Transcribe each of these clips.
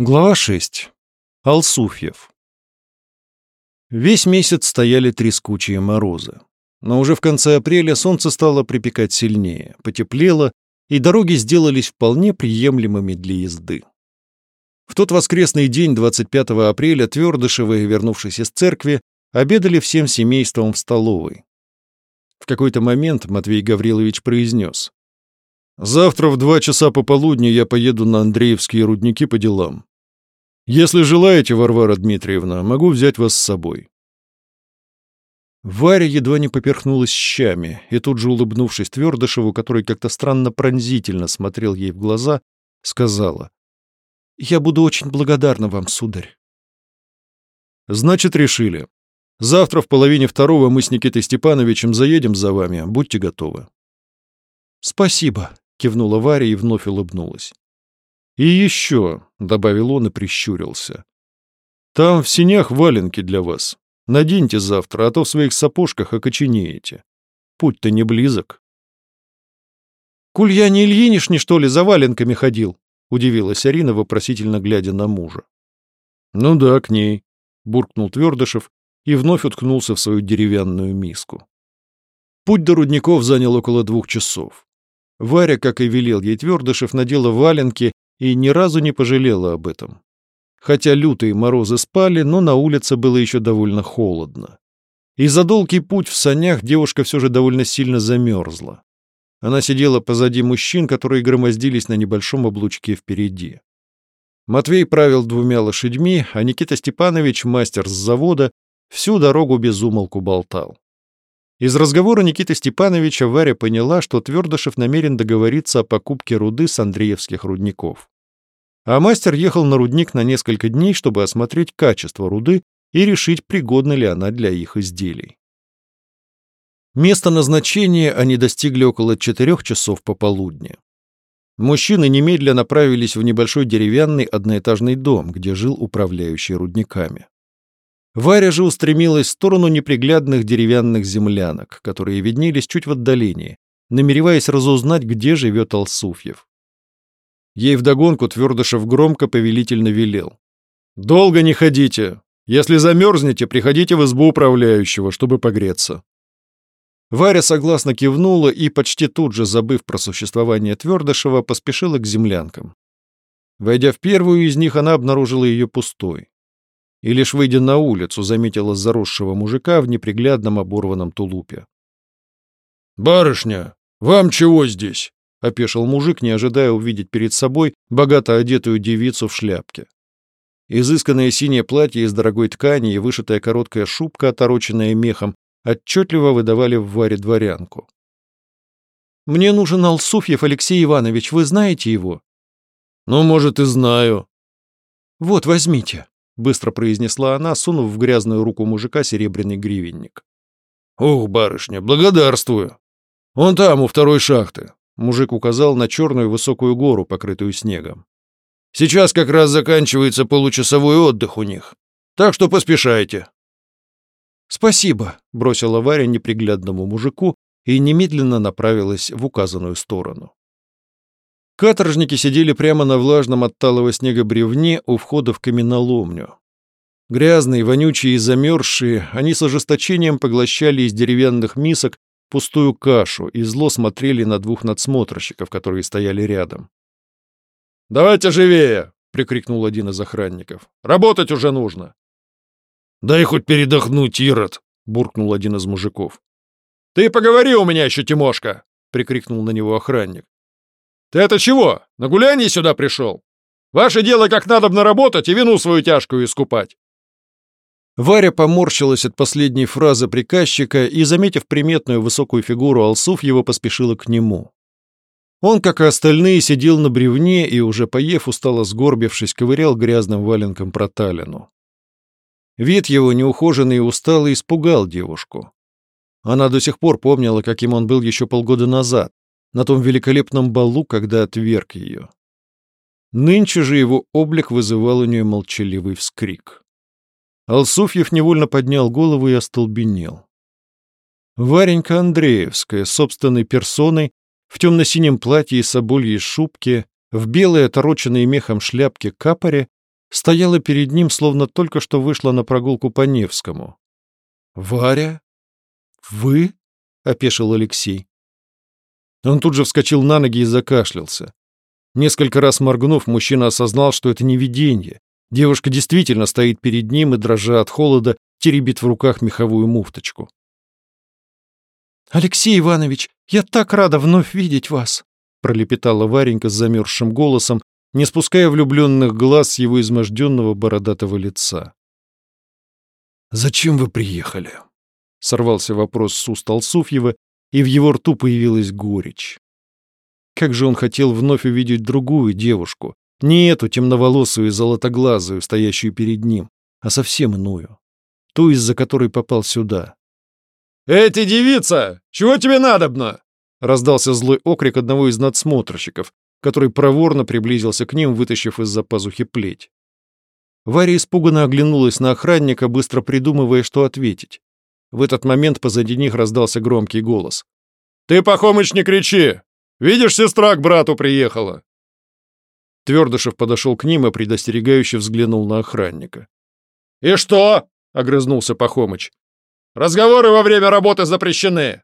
Глава 6. Алсуфьев. Весь месяц стояли трескучие морозы. Но уже в конце апреля солнце стало припекать сильнее, потеплело, и дороги сделались вполне приемлемыми для езды. В тот воскресный день, 25 апреля, Твердышевы, вернувшись из церкви, обедали всем семейством в столовой. В какой-то момент Матвей Гаврилович произнес. «Завтра в два часа пополудни я поеду на Андреевские рудники по делам. Если желаете, Варвара Дмитриевна, могу взять вас с собой. Варя едва не поперхнулась щами, и тут же, улыбнувшись Твердышеву, который как-то странно пронзительно смотрел ей в глаза, сказала, «Я буду очень благодарна вам, сударь». «Значит, решили. Завтра в половине второго мы с Никитой Степановичем заедем за вами. Будьте готовы». «Спасибо», — кивнула Варя и вновь улыбнулась. «И еще», — добавил он и прищурился, — «там в синях валенки для вас. Наденьте завтра, а то в своих сапожках окоченеете. Путь-то не близок». «К Ульяне Ильинишне, что ли, за валенками ходил?» — удивилась Арина, вопросительно глядя на мужа. «Ну да, к ней», — буркнул Твердышев и вновь уткнулся в свою деревянную миску. Путь до рудников занял около двух часов. Варя, как и велел ей Твердышев, надела валенки и ни разу не пожалела об этом. Хотя лютые морозы спали, но на улице было еще довольно холодно. И за долгий путь в санях девушка все же довольно сильно замерзла. Она сидела позади мужчин, которые громоздились на небольшом облучке впереди. Матвей правил двумя лошадьми, а Никита Степанович, мастер с завода, всю дорогу без умолку болтал. Из разговора Никиты Степановича Варя поняла, что Твердышев намерен договориться о покупке руды с Андреевских рудников. А мастер ехал на рудник на несколько дней, чтобы осмотреть качество руды и решить, пригодна ли она для их изделий. Место назначения они достигли около четырех часов пополудни. Мужчины немедленно направились в небольшой деревянный одноэтажный дом, где жил управляющий рудниками. Варя же устремилась в сторону неприглядных деревянных землянок, которые виднелись чуть в отдалении, намереваясь разузнать, где живет Алсуфьев. Ей вдогонку Твердышев громко повелительно велел. «Долго не ходите. Если замерзнете, приходите в избу управляющего, чтобы погреться». Варя согласно кивнула и, почти тут же забыв про существование Твердышева, поспешила к землянкам. Войдя в первую из них, она обнаружила ее пустой и лишь выйдя на улицу, заметила заросшего мужика в неприглядном оборванном тулупе. «Барышня, вам чего здесь?» — опешил мужик, не ожидая увидеть перед собой богато одетую девицу в шляпке. Изысканное синее платье из дорогой ткани и вышитая короткая шубка, отороченная мехом, отчетливо выдавали в варе дворянку. «Мне нужен Алсуфьев Алексей Иванович, вы знаете его?» «Ну, может, и знаю». «Вот, возьмите» быстро произнесла она, сунув в грязную руку мужика серебряный гривенник. «Ох, барышня, благодарствую! Он там, у второй шахты!» Мужик указал на черную высокую гору, покрытую снегом. «Сейчас как раз заканчивается получасовой отдых у них, так что поспешайте». «Спасибо», — бросила Варя неприглядному мужику и немедленно направилась в указанную сторону. Каторжники сидели прямо на влажном от талого снега бревне у входа в каменоломню. Грязные, вонючие и замерзшие, они с ожесточением поглощали из деревянных мисок пустую кашу и зло смотрели на двух надсмотрщиков, которые стояли рядом. «Давайте живее!» — прикрикнул один из охранников. «Работать уже нужно!» «Дай хоть передохнуть, Ирод!» — буркнул один из мужиков. «Ты поговори у меня еще, Тимошка!» — прикрикнул на него охранник. Ты это чего, на гулянье сюда пришел? Ваше дело как надо наработать и вину свою тяжкую искупать. Варя поморщилась от последней фразы приказчика и, заметив приметную высокую фигуру Алсуф, его поспешила к нему. Он, как и остальные, сидел на бревне и, уже поев, устало сгорбившись, ковырял грязным валенком проталину. Вид его, неухоженный и усталый, испугал девушку. Она до сих пор помнила, каким он был еще полгода назад, на том великолепном балу, когда отверг ее. Нынче же его облик вызывал у нее молчаливый вскрик. Алсуфьев невольно поднял голову и остолбенел. Варенька Андреевская, собственной персоной, в темно-синем платье и собольей шубке, в белой, отороченной мехом шляпке капоре, стояла перед ним, словно только что вышла на прогулку по Невскому. «Варя? Вы?» — опешил Алексей. Он тут же вскочил на ноги и закашлялся. Несколько раз моргнув, мужчина осознал, что это не видение. Девушка действительно стоит перед ним и, дрожа от холода, теребит в руках меховую муфточку. «Алексей Иванович, я так рада вновь видеть вас!» пролепетала Варенька с замерзшим голосом, не спуская влюбленных глаз с его изможденного бородатого лица. «Зачем вы приехали?» — сорвался вопрос с уст Алсуфьева, и в его рту появилась горечь. Как же он хотел вновь увидеть другую девушку, не эту темноволосую и золотоглазую, стоящую перед ним, а совсем иную, ту, из-за которой попал сюда. «Эти девица! Чего тебе надобно?» Раздался злой окрик одного из надсмотрщиков, который проворно приблизился к ним, вытащив из-за пазухи плеть. Варя испуганно оглянулась на охранника, быстро придумывая, что ответить. В этот момент позади них раздался громкий голос. «Ты, Пахомыч, не кричи! Видишь, сестра к брату приехала!» Твердышев подошел к ним и предостерегающе взглянул на охранника. «И что?» — огрызнулся Пахомыч. «Разговоры во время работы запрещены.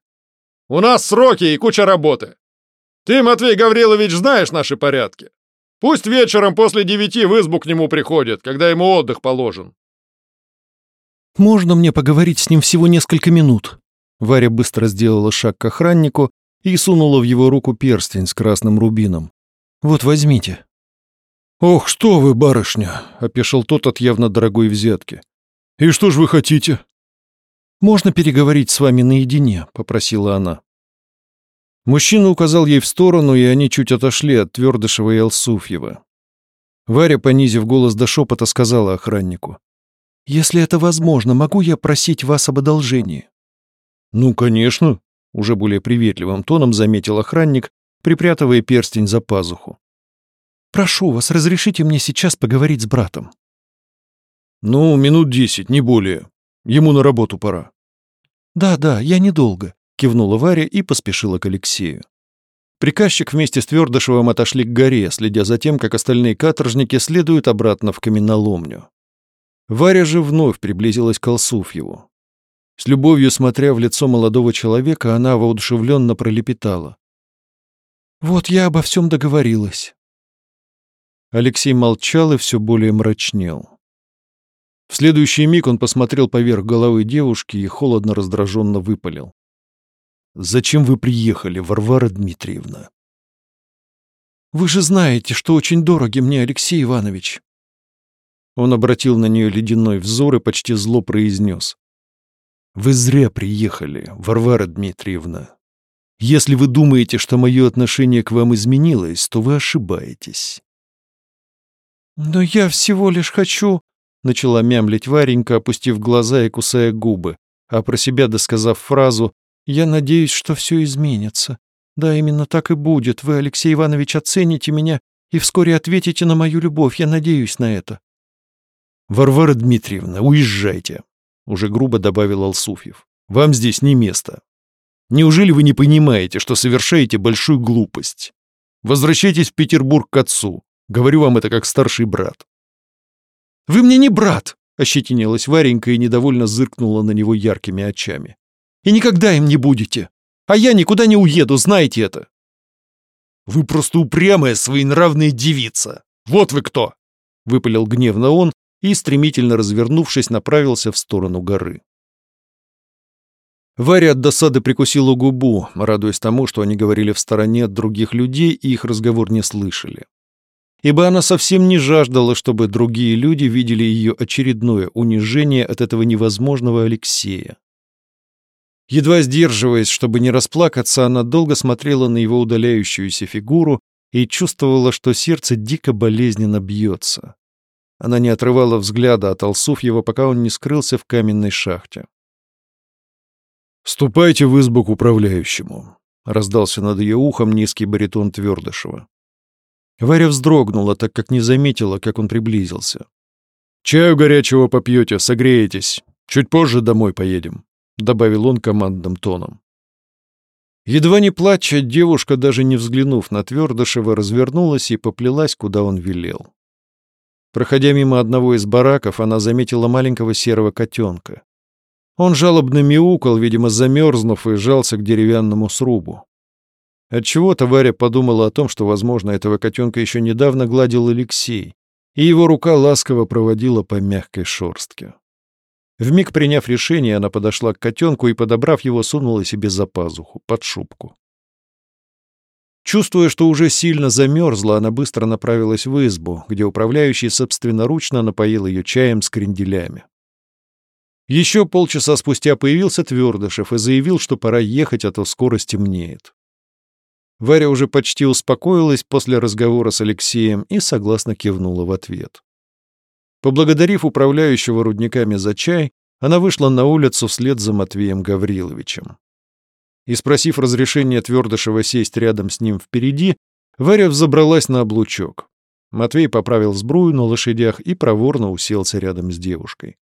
У нас сроки и куча работы. Ты, Матвей Гаврилович, знаешь наши порядки. Пусть вечером после девяти в избу к нему приходит, когда ему отдых положен. «Можно мне поговорить с ним всего несколько минут?» Варя быстро сделала шаг к охраннику и сунула в его руку перстень с красным рубином. «Вот возьмите». «Ох, что вы, барышня!» — опешил тот от явно дорогой взятки. «И что ж вы хотите?» «Можно переговорить с вами наедине?» — попросила она. Мужчина указал ей в сторону, и они чуть отошли от Твердышева и Алсуфьева. Варя, понизив голос до шепота, сказала охраннику. «Если это возможно, могу я просить вас об одолжении?» «Ну, конечно», — уже более приветливым тоном заметил охранник, припрятывая перстень за пазуху. «Прошу вас, разрешите мне сейчас поговорить с братом». «Ну, минут десять, не более. Ему на работу пора». «Да, да, я недолго», — кивнула Варя и поспешила к Алексею. Приказчик вместе с Твердышевым отошли к горе, следя за тем, как остальные каторжники следуют обратно в каменоломню. Варя же вновь приблизилась к Алсуфьеву. С любовью смотря в лицо молодого человека, она воодушевленно пролепетала. «Вот я обо всем договорилась». Алексей молчал и все более мрачнел. В следующий миг он посмотрел поверх головы девушки и холодно раздраженно выпалил. «Зачем вы приехали, Варвара Дмитриевна?» «Вы же знаете, что очень дороги мне, Алексей Иванович». Он обратил на нее ледяной взор и почти зло произнес. «Вы зря приехали, Варвара Дмитриевна. Если вы думаете, что мое отношение к вам изменилось, то вы ошибаетесь». «Но я всего лишь хочу...» начала мямлить Варенька, опустив глаза и кусая губы, а про себя досказав фразу «Я надеюсь, что все изменится. Да, именно так и будет. Вы, Алексей Иванович, оцените меня и вскоре ответите на мою любовь. Я надеюсь на это». «Варвара Дмитриевна, уезжайте», — уже грубо добавил Алсуфьев. «Вам здесь не место. Неужели вы не понимаете, что совершаете большую глупость? Возвращайтесь в Петербург к отцу. Говорю вам это как старший брат. Вы мне не брат!» — ощетинилась Варенька и недовольно зыркнула на него яркими очами. «И никогда им не будете! А я никуда не уеду, знаете это!» «Вы просто упрямая своенравная девица! Вот вы кто!» — выпалил гневно он и, стремительно развернувшись, направился в сторону горы. Варя от досады прикусила губу, радуясь тому, что они говорили в стороне от других людей и их разговор не слышали ибо она совсем не жаждала, чтобы другие люди видели ее очередное унижение от этого невозможного Алексея. Едва сдерживаясь, чтобы не расплакаться, она долго смотрела на его удаляющуюся фигуру и чувствовала, что сердце дико болезненно бьется. Она не отрывала взгляда от Алсуфьева, пока он не скрылся в каменной шахте. «Ступайте в избу к управляющему», — раздался над ее ухом низкий баритон Твердышева. Варя вздрогнула, так как не заметила, как он приблизился. «Чаю горячего попьете, согреетесь. Чуть позже домой поедем», — добавил он командным тоном. Едва не плача, девушка, даже не взглянув на Твердышева, развернулась и поплелась, куда он велел. Проходя мимо одного из бараков, она заметила маленького серого котенка. Он жалобно мяукал, видимо, замерзнув, и жался к деревянному срубу. Отчего-то Варя подумала о том, что, возможно, этого котенка еще недавно гладил Алексей, и его рука ласково проводила по мягкой шорстке. Вмиг приняв решение, она подошла к котенку и, подобрав его, сунула себе за пазуху, под шубку. Чувствуя, что уже сильно замерзла, она быстро направилась в избу, где управляющий собственноручно напоил ее чаем с кренделями. Еще полчаса спустя появился Твердышев и заявил, что пора ехать, а то скоро стемнеет. Варя уже почти успокоилась после разговора с Алексеем и согласно кивнула в ответ. Поблагодарив управляющего рудниками за чай, она вышла на улицу вслед за Матвеем Гавриловичем и, спросив разрешения Твердышева сесть рядом с ним впереди, Варя взобралась на облучок. Матвей поправил сбрую на лошадях и проворно уселся рядом с девушкой.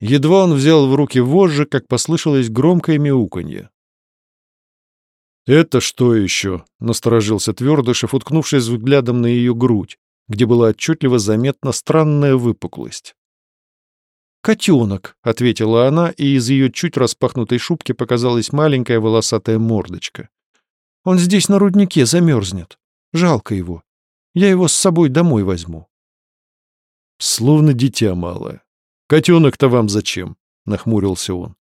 Едва он взял в руки вожжи, как послышалось громкое мяуканье. «Это что еще?» — насторожился Твердышев, уткнувшись взглядом на ее грудь, где была отчетливо заметна странная выпуклость. «Котенок», — ответила она, и из ее чуть распахнутой шубки показалась маленькая волосатая мордочка. «Он здесь на руднике замерзнет. Жалко его. Я его с собой домой возьму». «Словно дитя малое. Котенок-то вам зачем?» — нахмурился он.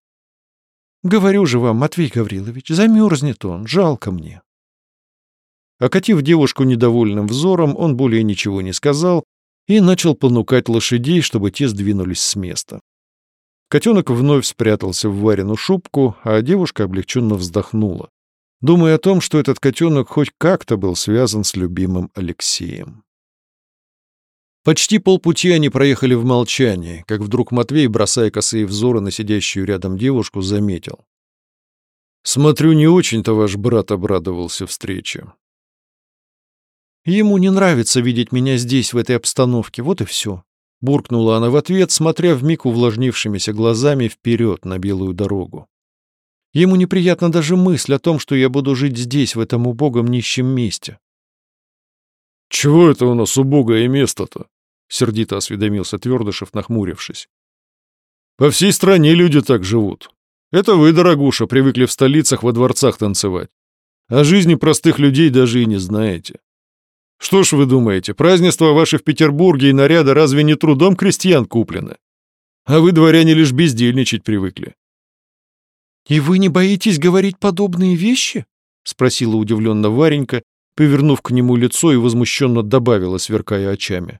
«Говорю же вам, Матвей Гаврилович, замерзнет он, жалко мне». Окатив девушку недовольным взором, он более ничего не сказал, и начал понукать лошадей, чтобы те сдвинулись с места. Котенок вновь спрятался в Варину шубку, а девушка облегченно вздохнула, думая о том, что этот котенок хоть как-то был связан с любимым Алексеем. Почти полпути они проехали в молчании, как вдруг Матвей, бросая косые взоры на сидящую рядом девушку, заметил. «Смотрю, не очень-то ваш брат обрадовался встрече. Ему не нравится видеть меня здесь, в этой обстановке, вот и все. Буркнула она в ответ, смотря вмиг увлажнившимися глазами вперед на белую дорогу. Ему неприятна даже мысль о том, что я буду жить здесь, в этом убогом нищем месте. «Чего это у нас убогое место-то?» — сердито осведомился Твердышев, нахмурившись. «По всей стране люди так живут. Это вы, дорогуша, привыкли в столицах во дворцах танцевать. О жизни простых людей даже и не знаете. Что ж вы думаете, празднества ваши в Петербурге и наряды разве не трудом крестьян куплены? А вы, дворяне, лишь бездельничать привыкли. «И вы не боитесь говорить подобные вещи?» — спросила удивленно Варенька, повернув к нему лицо и возмущенно добавила, сверкая очами.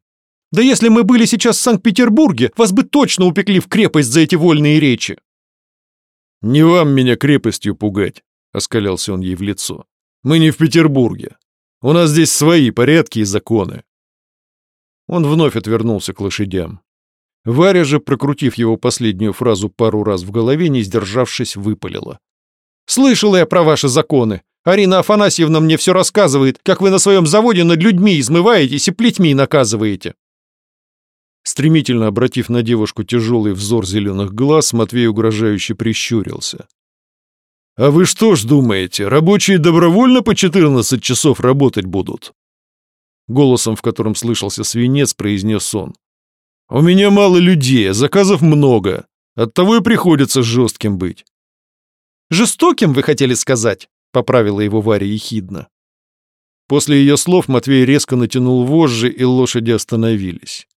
«Да если мы были сейчас в Санкт-Петербурге, вас бы точно упекли в крепость за эти вольные речи!» «Не вам меня крепостью пугать», — оскалялся он ей в лицо. «Мы не в Петербурге. У нас здесь свои порядки и законы». Он вновь отвернулся к лошадям. Варя же, прокрутив его последнюю фразу пару раз в голове, не сдержавшись, выпалила. «Слышала я про ваши законы. Арина Афанасьевна мне все рассказывает, как вы на своем заводе над людьми измываетесь и плетьми наказываете». Стремительно обратив на девушку тяжелый взор зеленых глаз, Матвей угрожающе прищурился. «А вы что ж думаете, рабочие добровольно по 14 часов работать будут?» Голосом, в котором слышался свинец, произнес он. «У меня мало людей, а заказов много. Оттого и приходится жестким быть». «Жестоким, вы хотели сказать?» — поправила его Варя ехидно. После ее слов Матвей резко натянул вожжи, и лошади остановились.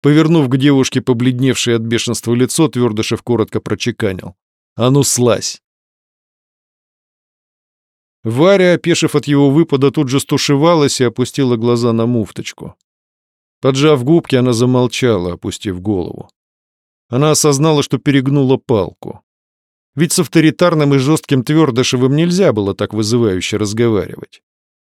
Повернув к девушке побледневшее от бешенства лицо, Твердышев коротко прочеканил. «А ну, слазь!» Варя, опешив от его выпада, тут же стушевалась и опустила глаза на муфточку. Поджав губки, она замолчала, опустив голову. Она осознала, что перегнула палку. Ведь с авторитарным и жестким Твердышевым нельзя было так вызывающе разговаривать.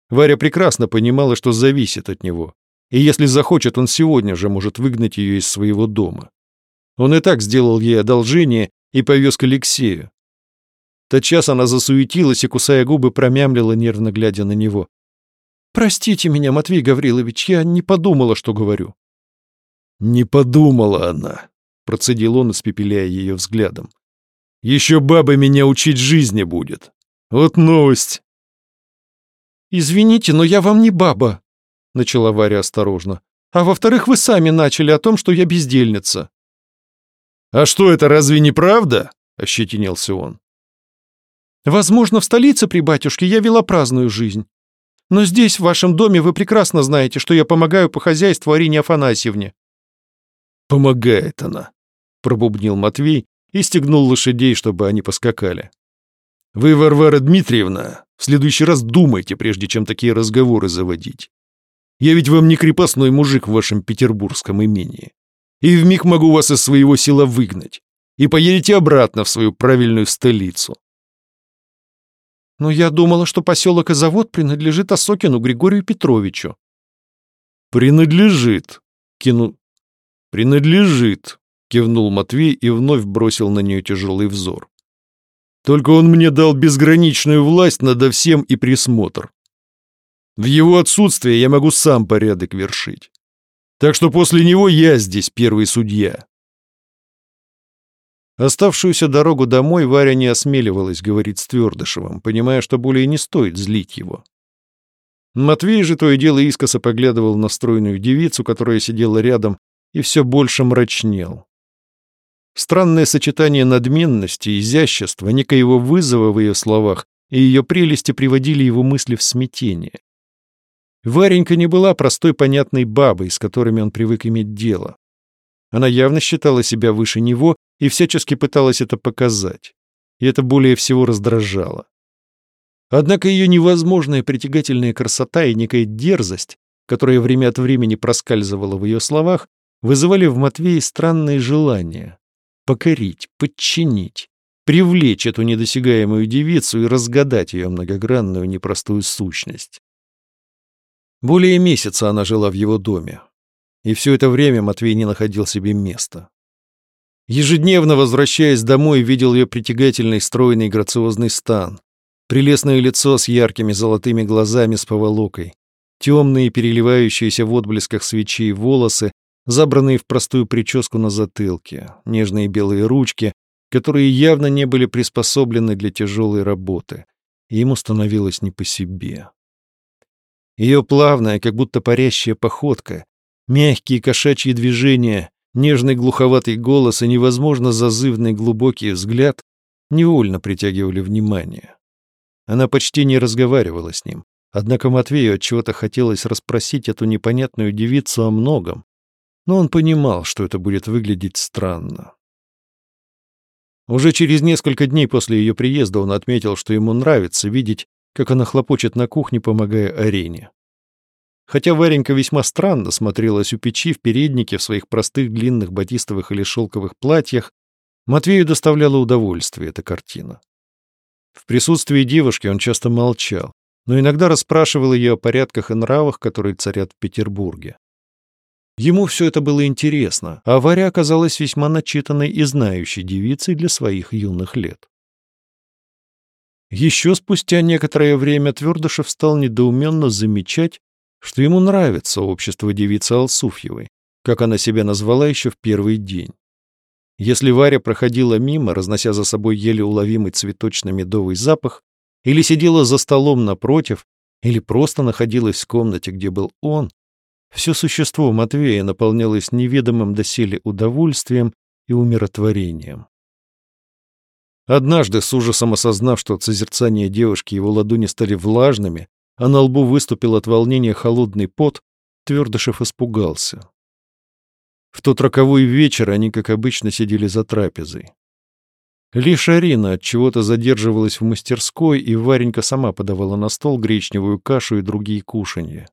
Варя прекрасно понимала, что зависит от него, и если захочет, он сегодня же может выгнать ее из своего дома. Он и так сделал ей одолжение и повез к Алексею, Тотчас она засуетилась и, кусая губы, промямлила, нервно глядя на него. «Простите меня, Матвей Гаврилович, я не подумала, что говорю». «Не подумала она», — процедил он, испепеляя ее взглядом. «Еще баба меня учить жизни будет. Вот новость». «Извините, но я вам не баба», — начала Варя осторожно. А во-вторых, вы сами начали о том, что я бездельница». «А что это, разве не правда?» — ощетинился он. «Возможно, в столице при батюшке я вела праздную жизнь. Но здесь, в вашем доме, вы прекрасно знаете, что я помогаю по хозяйству Арине Афанасьевне». «Помогает она», — пробубнил Матвей и стегнул лошадей, чтобы они поскакали. «Вы, Варвара Дмитриевна, в следующий раз думайте, прежде чем такие разговоры заводить. Я ведь вам не крепостной мужик в вашем петербургском имении. И вмиг могу вас из своего села выгнать. И поедете обратно в свою правильную столицу. Но я думала, что поселок и завод принадлежит Осокину Григорию Петровичу. Принадлежит, кину... Принадлежит, кивнул Матвей и вновь бросил на нее тяжелый взор. Только он мне дал безграничную власть над всем и присмотр. В его отсутствие я могу сам порядок вершить. Так что после него я здесь первый судья. Оставшуюся дорогу домой Варя не осмеливалась говорить с Твердышевым, понимая, что более не стоит злить его. Матвей же то и дело искоса поглядывал на стройную девицу, которая сидела рядом, и все больше мрачнел. Странное сочетание надменности, изящества, некоего вызова в ее словах и ее прелести приводили его мысли в смятение. Варенька не была простой понятной бабой, с которыми он привык иметь дело. Она явно считала себя выше него и всячески пыталась это показать. И это более всего раздражало. Однако ее невозможная притягательная красота и некая дерзость, которая время от времени проскальзывала в ее словах, вызывали в Матвее странные желания покорить, подчинить, привлечь эту недосягаемую девицу и разгадать ее многогранную непростую сущность. Более месяца она жила в его доме, и все это время Матвей не находил себе места. Ежедневно, возвращаясь домой, видел ее притягательный, стройный, грациозный стан, прелестное лицо с яркими золотыми глазами с поволокой, темные, переливающиеся в отблесках свечей волосы, забранные в простую прическу на затылке, нежные белые ручки, которые явно не были приспособлены для тяжелой работы, и ему становилось не по себе. Ее плавная, как будто парящая походка, мягкие кошачьи движения, Нежный глуховатый голос и невозможно зазывный глубокий взгляд невольно притягивали внимание. Она почти не разговаривала с ним, однако Матвею от чего то хотелось расспросить эту непонятную девицу о многом, но он понимал, что это будет выглядеть странно. Уже через несколько дней после ее приезда он отметил, что ему нравится видеть, как она хлопочет на кухне, помогая Арене. Хотя Варенька весьма странно смотрелась у печи в переднике в своих простых длинных батистовых или шелковых платьях, Матвею доставляла удовольствие эта картина. В присутствии девушки он часто молчал, но иногда расспрашивал ее о порядках и нравах, которые царят в Петербурге. Ему все это было интересно, а Варя оказалась весьма начитанной и знающей девицей для своих юных лет. Еще спустя некоторое время Твердышев стал недоуменно замечать, что ему нравится общество девицы Алсуфьевой, как она себя назвала еще в первый день. Если Варя проходила мимо, разнося за собой еле уловимый цветочно-медовый запах, или сидела за столом напротив, или просто находилась в комнате, где был он, все существо Матвея наполнялось неведомым доселе удовольствием и умиротворением. Однажды, с ужасом осознав, что от созерцания девушки его ладони стали влажными, а на лбу выступил от волнения холодный пот, Твердышев испугался. В тот роковой вечер они, как обычно, сидели за трапезой. Лишь Арина от чего-то задерживалась в мастерской, и Варенька сама подавала на стол гречневую кашу и другие кушанья.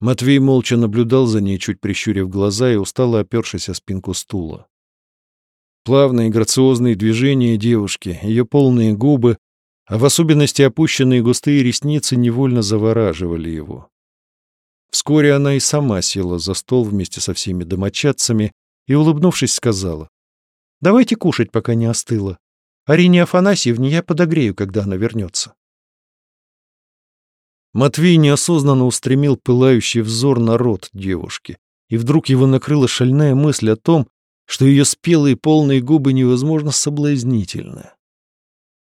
Матвей молча наблюдал за ней, чуть прищурив глаза и устало опершись о спинку стула. Плавные грациозные движения девушки, ее полные губы, а в особенности опущенные густые ресницы невольно завораживали его. Вскоре она и сама села за стол вместе со всеми домочадцами и, улыбнувшись, сказала, «Давайте кушать, пока не остыло. Арине Афанасьевне я подогрею, когда она вернется». Матвей неосознанно устремил пылающий взор на рот девушки, и вдруг его накрыла шальная мысль о том, что ее спелые полные губы невозможно соблазнительны.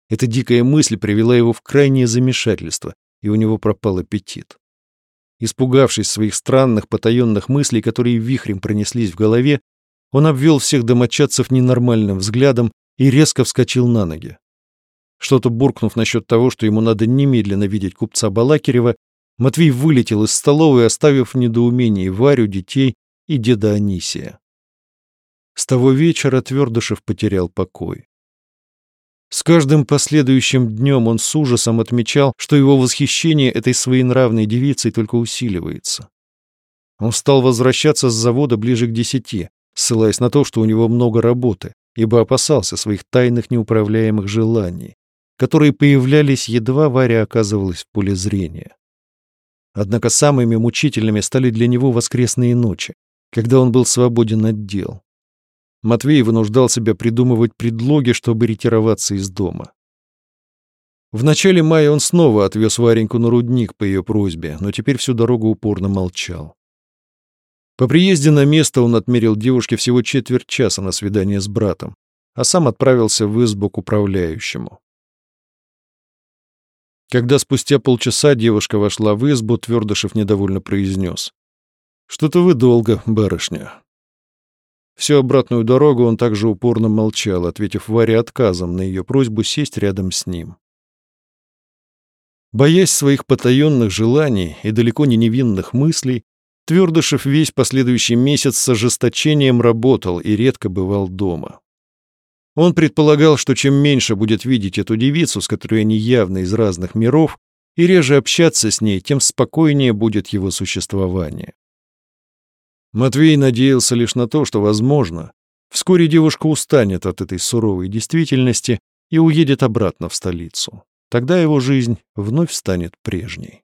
Эта дикая мысль привела его в крайнее замешательство, и у него пропал аппетит. Испугавшись своих странных потаенных мыслей, которые вихрем пронеслись в голове, он обвел всех домочадцев ненормальным взглядом и резко вскочил на ноги. Что-то буркнув насчет того, что ему надо немедленно видеть купца Балакирева, Матвей вылетел из столовой, оставив в недоумении Варю, детей и деда Анисия. С того вечера Твердышев потерял покой. С каждым последующим днем он с ужасом отмечал, что его восхищение этой своенравной девицей только усиливается. Он стал возвращаться с завода ближе к десяти, ссылаясь на то, что у него много работы, ибо опасался своих тайных неуправляемых желаний, которые появлялись, едва Варя оказывалась в поле зрения. Однако самыми мучительными стали для него воскресные ночи, когда он был свободен от дел. Матвей вынуждал себя придумывать предлоги, чтобы ретироваться из дома. В начале мая он снова отвез Вареньку на рудник по ее просьбе, но теперь всю дорогу упорно молчал. По приезде на место он отмерил девушке всего четверть часа на свидание с братом, а сам отправился в избу к управляющему. Когда спустя полчаса девушка вошла в избу, Твердышев недовольно произнес. «Что-то вы долго, барышня». Всю обратную дорогу он также упорно молчал, ответив Варе отказом на ее просьбу сесть рядом с ним. Боясь своих потаенных желаний и далеко не невинных мыслей, Твердышев весь последующий месяц с ожесточением работал и редко бывал дома. Он предполагал, что чем меньше будет видеть эту девицу, с которой они явно из разных миров, и реже общаться с ней, тем спокойнее будет его существование. Матвей надеялся лишь на то, что, возможно, вскоре девушка устанет от этой суровой действительности и уедет обратно в столицу. Тогда его жизнь вновь станет прежней.